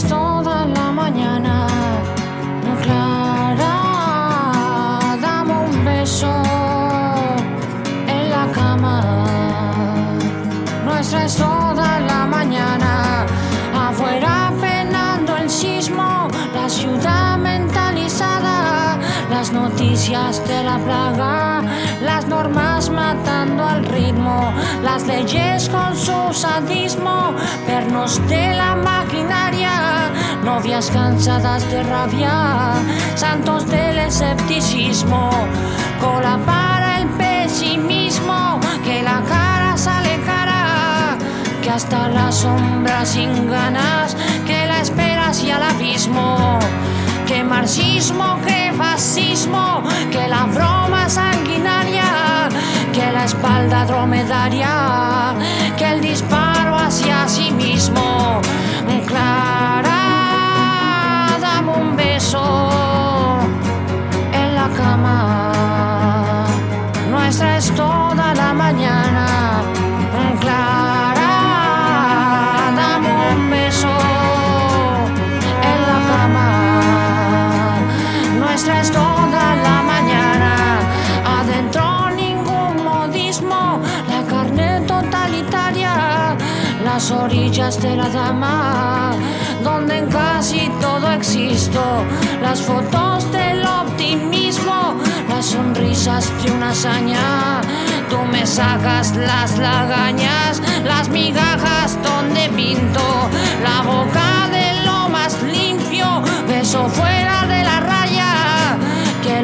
toda la mañana. Clara, dame un beso en la cama. Nuestra es toda la mañana. Afuera penando el sismo, la ciudad mentalizada, las noticias de la plaga, las normas matando al ritmo, las leyes con su sadismo, pernos de la maquinaria, novias cansadas de rabia, santos del escepticismo, cola para el pesimismo, que la cara sale cara, que hasta la sombra sin ganas, que la espera hacia el abismo, que marxismo, que fascismo, que la broma sanguinaria, que la espalda dromedaria, que el disparo toda la mañana. Adentro ningún modismo, la carne totalitaria, las orillas de la dama, donde en casi todo existo, las fotos del optimismo, las sonrisas de una hazaña. Tú me sacas las lagañas, las migajas donde pinto,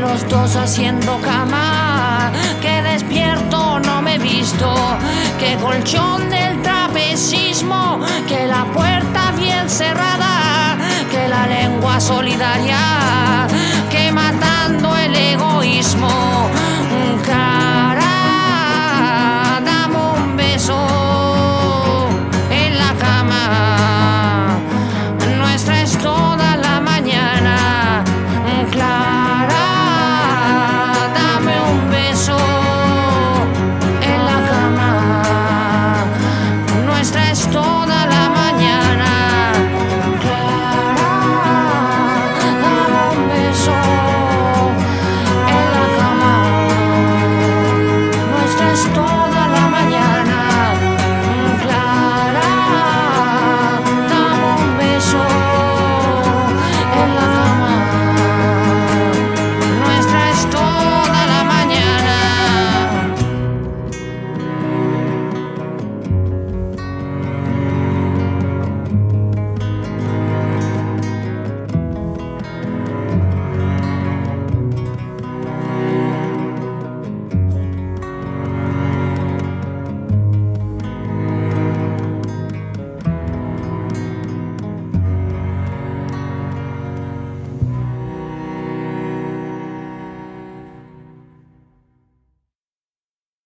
los dos haciendo cama, que despierto no me he visto, que colchón del trapecismo, que la puerta bien cerrada, que la lengua solidaria,